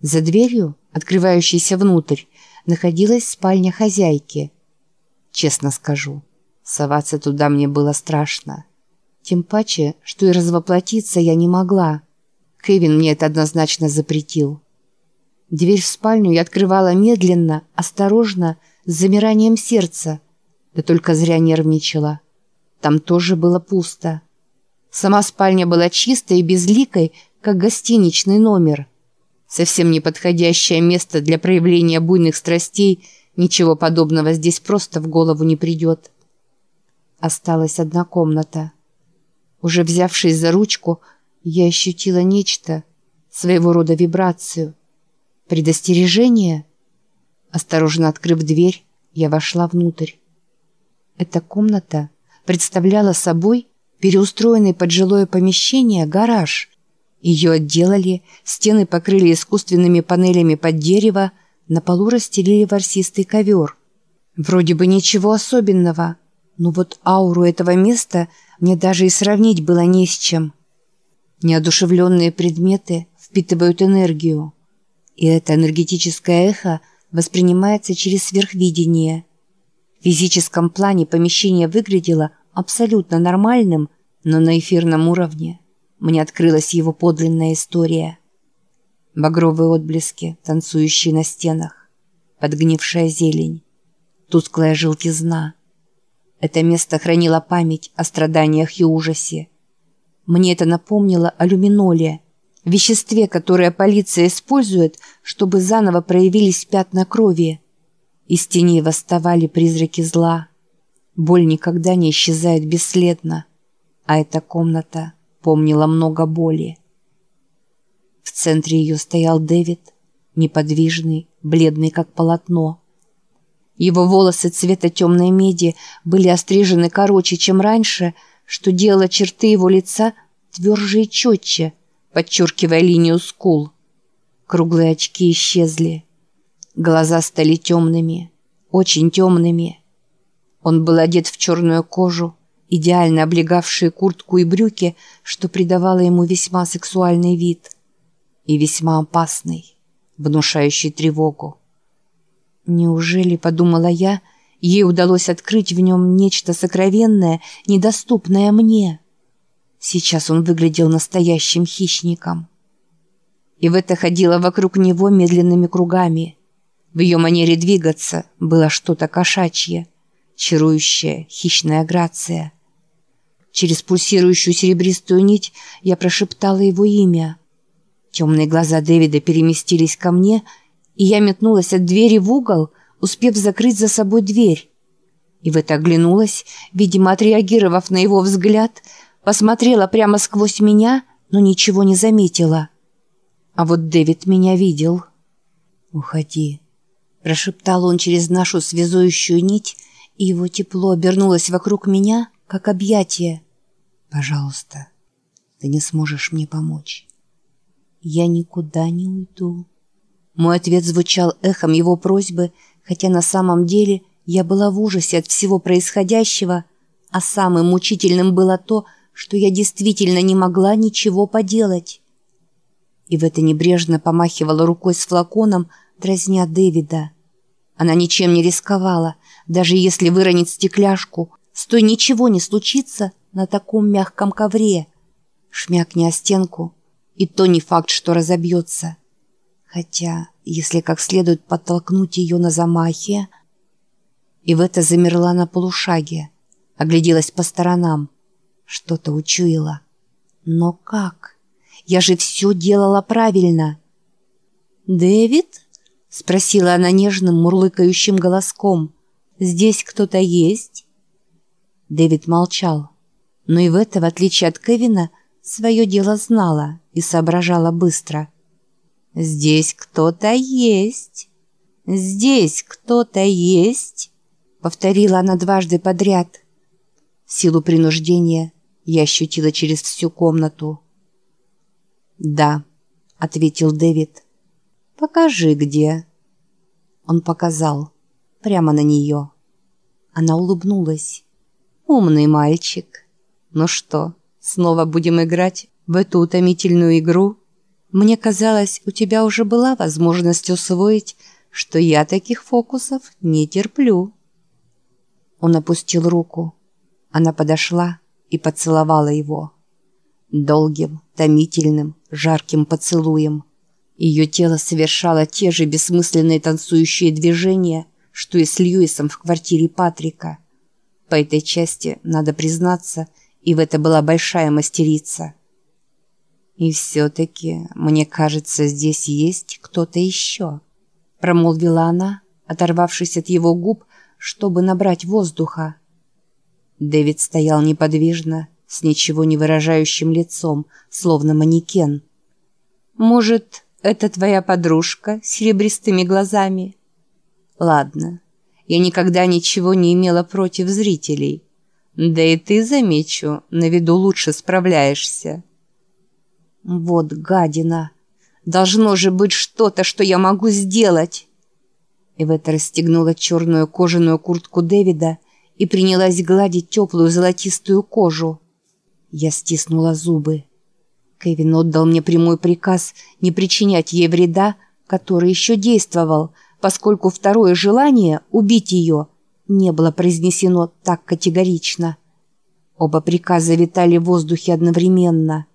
За дверью, открывающейся внутрь, находилась спальня хозяйки. Честно скажу, соваться туда мне было страшно. Тем паче, что и развоплотиться я не могла. Кевин мне это однозначно запретил. Дверь в спальню я открывала медленно, осторожно, с замиранием сердца. Да только зря нервничала. Там тоже было пусто. Сама спальня была чистой и безликой, как гостиничный номер. Совсем неподходящее место для проявления буйных страстей, ничего подобного здесь просто в голову не придет. Осталась одна комната. Уже взявшись за ручку, я ощутила нечто, своего рода вибрацию. Предостережение? Осторожно открыв дверь, я вошла внутрь. Эта комната представляла собой переустроенный под жилое помещение гараж. Ее отделали, стены покрыли искусственными панелями под дерево, на полу расстелили ворсистый ковер. Вроде бы ничего особенного, но вот ауру этого места мне даже и сравнить было не с чем. Неодушевленные предметы впитывают энергию, и это энергетическое эхо воспринимается через сверхвидение – в физическом плане помещение выглядело абсолютно нормальным, но на эфирном уровне мне открылась его подлинная история. Багровые отблески, танцующие на стенах, подгнившая зелень, тусклая желтизна. Это место хранило память о страданиях и ужасе. Мне это напомнило о люминоле, веществе, которое полиция использует, чтобы заново проявились пятна крови – из теней восставали призраки зла. Боль никогда не исчезает бесследно, а эта комната помнила много боли. В центре ее стоял Дэвид, неподвижный, бледный как полотно. Его волосы цвета темной меди были острижены короче, чем раньше, что делало черты его лица тверже и четче, подчеркивая линию скул. Круглые очки исчезли. Глаза стали темными, очень темными. Он был одет в черную кожу, идеально облегавшие куртку и брюки, что придавало ему весьма сексуальный вид. И весьма опасный, внушающий тревогу. Неужели, подумала я, ей удалось открыть в нем нечто сокровенное, недоступное мне? Сейчас он выглядел настоящим хищником. И в это ходила вокруг него медленными кругами – в ее манере двигаться было что-то кошачье, чарующая, хищная грация. Через пульсирующую серебристую нить я прошептала его имя. Темные глаза Дэвида переместились ко мне, и я метнулась от двери в угол, успев закрыть за собой дверь. И в это оглянулась, видимо, отреагировав на его взгляд, посмотрела прямо сквозь меня, но ничего не заметила. А вот Дэвид меня видел. «Уходи», Прошептал он через нашу связующую нить, и его тепло обернулось вокруг меня, как объятие. «Пожалуйста, ты не сможешь мне помочь». «Я никуда не уйду». Мой ответ звучал эхом его просьбы, хотя на самом деле я была в ужасе от всего происходящего, а самым мучительным было то, что я действительно не могла ничего поделать. И в это небрежно помахивала рукой с флаконом, дразня Дэвида. Она ничем не рисковала, даже если выронит стекляшку, с ничего не случится на таком мягком ковре. Шмякни о стенку, и то не факт, что разобьется. Хотя, если как следует подтолкнуть ее на замахе... Это замерла на полушаге, огляделась по сторонам. Что-то учуяла. Но как? Я же все делала правильно. «Дэвид?» — спросила она нежным, мурлыкающим голоском. «Здесь кто-то есть?» Дэвид молчал. Но и в это, в отличие от Кевина, свое дело знала и соображала быстро. «Здесь кто-то есть! Здесь кто-то есть!» Повторила она дважды подряд. Силу принуждения я ощутила через всю комнату. «Да», — ответил Дэвид, — «Покажи, где». Он показал. Прямо на нее. Она улыбнулась. «Умный мальчик. Ну что, снова будем играть в эту утомительную игру?» Мне казалось, у тебя уже была возможность усвоить, что я таких фокусов не терплю». Он опустил руку. Она подошла и поцеловала его. Долгим, томительным, жарким поцелуем. Ее тело совершало те же бессмысленные танцующие движения, что и с Льюисом в квартире Патрика. По этой части, надо признаться, и в это была большая мастерица. «И все-таки, мне кажется, здесь есть кто-то еще», промолвила она, оторвавшись от его губ, чтобы набрать воздуха. Дэвид стоял неподвижно, с ничего не выражающим лицом, словно манекен. «Может, это твоя подружка с серебристыми глазами?» «Ладно, я никогда ничего не имела против зрителей. Да и ты, замечу, на виду лучше справляешься». «Вот гадина! Должно же быть что-то, что я могу сделать!» Ивета расстегнула черную кожаную куртку Дэвида и принялась гладить теплую золотистую кожу. Я стиснула зубы. Кевин отдал мне прямой приказ не причинять ей вреда, который еще действовал, поскольку второе желание — убить ее — не было произнесено так категорично. Оба приказа витали в воздухе одновременно.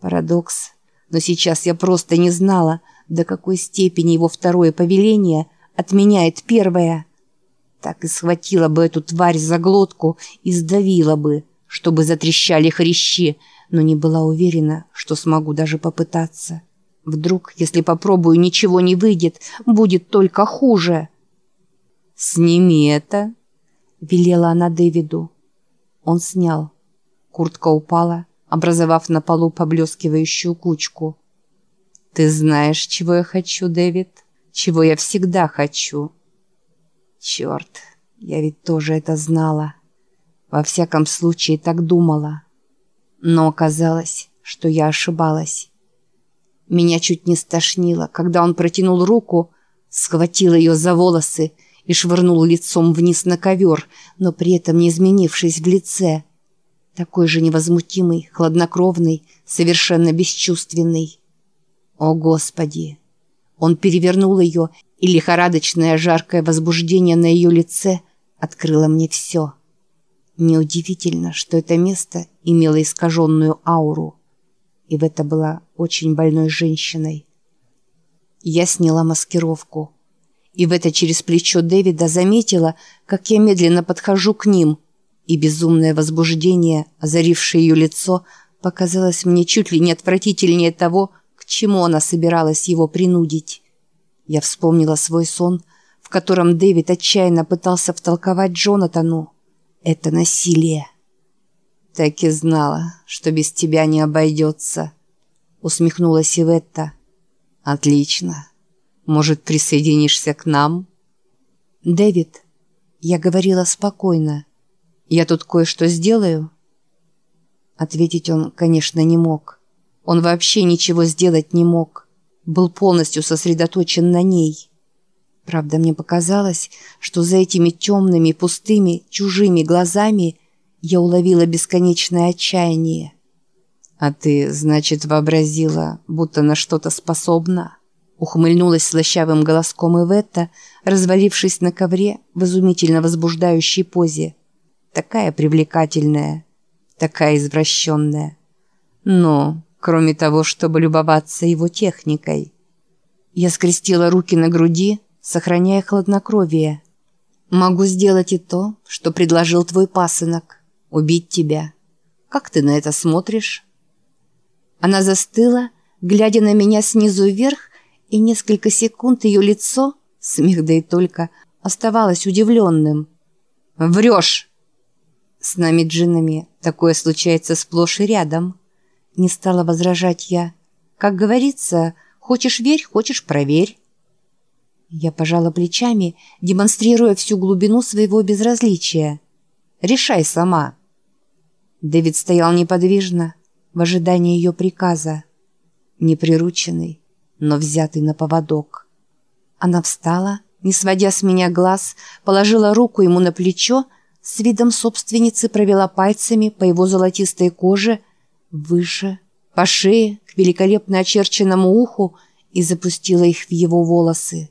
Парадокс. Но сейчас я просто не знала, до какой степени его второе повеление отменяет первое — так и схватила бы эту тварь за глотку и сдавила бы, чтобы затрещали хрящи, но не была уверена, что смогу даже попытаться. Вдруг, если попробую, ничего не выйдет, будет только хуже. «Сними это», — велела она Дэвиду. Он снял. Куртка упала, образовав на полу поблескивающую кучку. «Ты знаешь, чего я хочу, Дэвид? Чего я всегда хочу?» Черт, я ведь тоже это знала. Во всяком случае, так думала. Но оказалось, что я ошибалась. Меня чуть не стошнило, когда он протянул руку, схватил ее за волосы и швырнул лицом вниз на ковер, но при этом не изменившись в лице. Такой же невозмутимый, хладнокровный, совершенно бесчувственный. О, Господи! Он перевернул ее и лихорадочное жаркое возбуждение на ее лице открыло мне все. Неудивительно, что это место имело искаженную ауру. И в это была очень больной женщиной. Я сняла маскировку. И в это через плечо Дэвида заметила, как я медленно подхожу к ним, и безумное возбуждение, озарившее ее лицо, показалось мне чуть ли не отвратительнее того, к чему она собиралась его принудить. Я вспомнила свой сон, в котором Дэвид отчаянно пытался втолковать Джонатану. Это насилие. Так и знала, что без тебя не обойдется. Усмехнулась Иветта. Отлично. Может, присоединишься к нам? Дэвид, я говорила спокойно. Я тут кое-что сделаю? Ответить он, конечно, не мог. Он вообще ничего сделать не мог был полностью сосредоточен на ней. Правда, мне показалось, что за этими темными, пустыми, чужими глазами я уловила бесконечное отчаяние. «А ты, значит, вообразила, будто на что-то способна?» Ухмыльнулась слащавым голоском Иветта, развалившись на ковре в изумительно возбуждающей позе. Такая привлекательная, такая извращенная. Но кроме того, чтобы любоваться его техникой. Я скрестила руки на груди, сохраняя хладнокровие. «Могу сделать и то, что предложил твой пасынок. Убить тебя. Как ты на это смотришь?» Она застыла, глядя на меня снизу вверх, и несколько секунд ее лицо, смех да и только, оставалось удивленным. «Врешь!» С нами джиннами такое случается сплошь и рядом. Не стала возражать я. Как говорится, хочешь верь, хочешь проверь. Я пожала плечами, демонстрируя всю глубину своего безразличия. Решай сама. Дэвид стоял неподвижно, в ожидании ее приказа. Неприрученный, но взятый на поводок. Она встала, не сводя с меня глаз, положила руку ему на плечо, с видом собственницы провела пальцами по его золотистой коже, выше, по шее, к великолепно очерченному уху и запустила их в его волосы.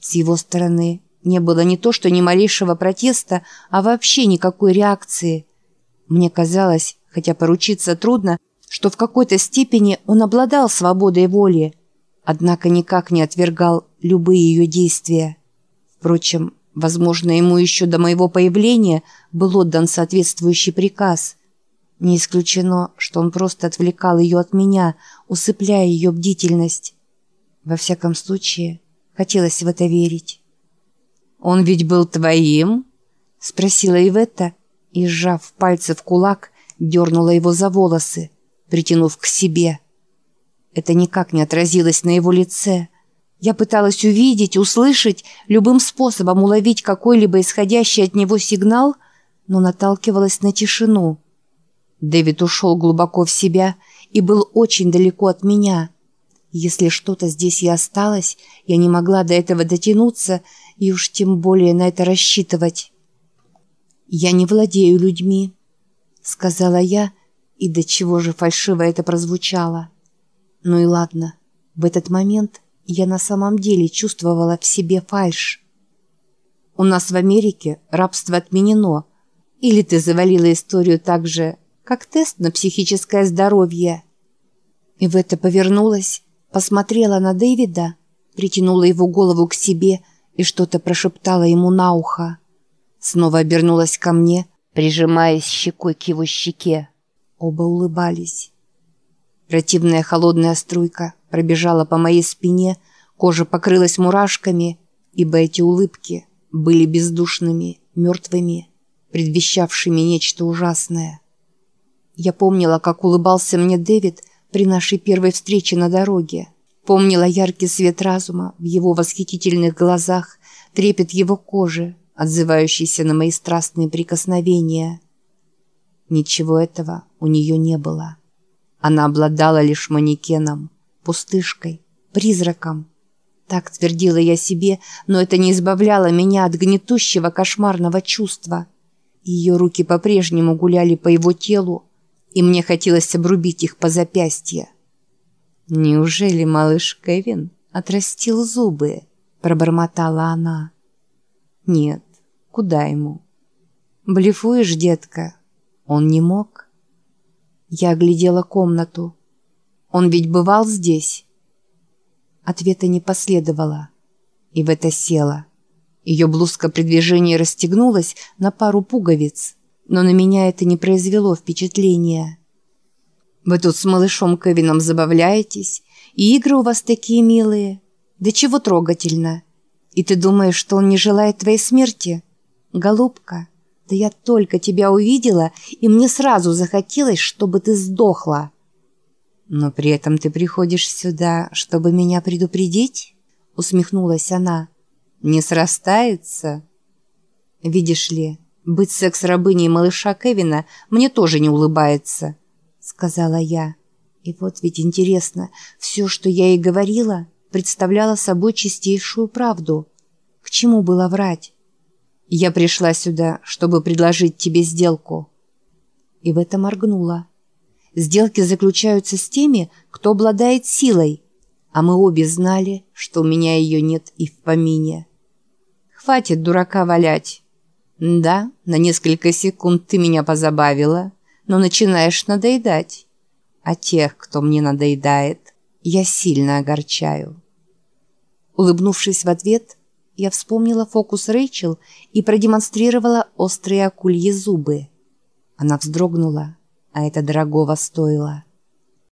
С его стороны не было не то что ни малейшего протеста, а вообще никакой реакции. Мне казалось, хотя поручиться трудно, что в какой-то степени он обладал свободой воли, однако никак не отвергал любые ее действия. Впрочем, возможно, ему еще до моего появления был отдан соответствующий приказ. Не исключено, что он просто отвлекал ее от меня, усыпляя ее бдительность. Во всяком случае, хотелось в это верить. «Он ведь был твоим?» — спросила Иветта и, сжав пальцы в кулак, дернула его за волосы, притянув к себе. Это никак не отразилось на его лице — я пыталась увидеть, услышать, любым способом уловить какой-либо исходящий от него сигнал, но наталкивалась на тишину. Дэвид ушел глубоко в себя и был очень далеко от меня. Если что-то здесь и осталось, я не могла до этого дотянуться и уж тем более на это рассчитывать. «Я не владею людьми», — сказала я, и до чего же фальшиво это прозвучало. Ну и ладно, в этот момент я на самом деле чувствовала в себе фальшь. У нас в Америке рабство отменено. Или ты завалила историю так же, как тест на психическое здоровье. И в это повернулась, посмотрела на Дэвида, притянула его голову к себе и что-то прошептала ему на ухо. Снова обернулась ко мне, прижимаясь щекой к его щеке. Оба улыбались. Противная холодная струйка пробежала по моей спине, кожа покрылась мурашками, ибо эти улыбки были бездушными, мертвыми, предвещавшими нечто ужасное. Я помнила, как улыбался мне Дэвид при нашей первой встрече на дороге. Помнила яркий свет разума в его восхитительных глазах, трепет его кожи, отзывающийся на мои страстные прикосновения. Ничего этого у нее не было. Она обладала лишь манекеном, пустышкой, призраком. Так твердила я себе, но это не избавляло меня от гнетущего кошмарного чувства. Ее руки по-прежнему гуляли по его телу, и мне хотелось обрубить их по запястье. «Неужели малыш Кевин отрастил зубы?» – пробормотала она. «Нет, куда ему?» «Блефуешь, детка?» Он не мог. Я оглядела комнату. Он ведь бывал здесь?» Ответа не последовало. И в это села. Ее блузка при движении расстегнулась на пару пуговиц, но на меня это не произвело впечатления. «Вы тут с малышом Кевином забавляетесь, и игры у вас такие милые. Да чего трогательно. И ты думаешь, что он не желает твоей смерти? Голубка, да я только тебя увидела, и мне сразу захотелось, чтобы ты сдохла». «Но при этом ты приходишь сюда, чтобы меня предупредить?» Усмехнулась она. «Не срастается?» «Видишь ли, быть секс-рабыней малыша Кевина мне тоже не улыбается», сказала я. И вот ведь интересно, все, что я ей говорила, представляло собой чистейшую правду. К чему было врать? «Я пришла сюда, чтобы предложить тебе сделку». И в это моргнула. Сделки заключаются с теми, кто обладает силой, а мы обе знали, что у меня ее нет и в помине. Хватит дурака валять. Да, на несколько секунд ты меня позабавила, но начинаешь надоедать. А тех, кто мне надоедает, я сильно огорчаю. Улыбнувшись в ответ, я вспомнила фокус Рэйчел и продемонстрировала острые акульи зубы. Она вздрогнула а это дорогого стоило.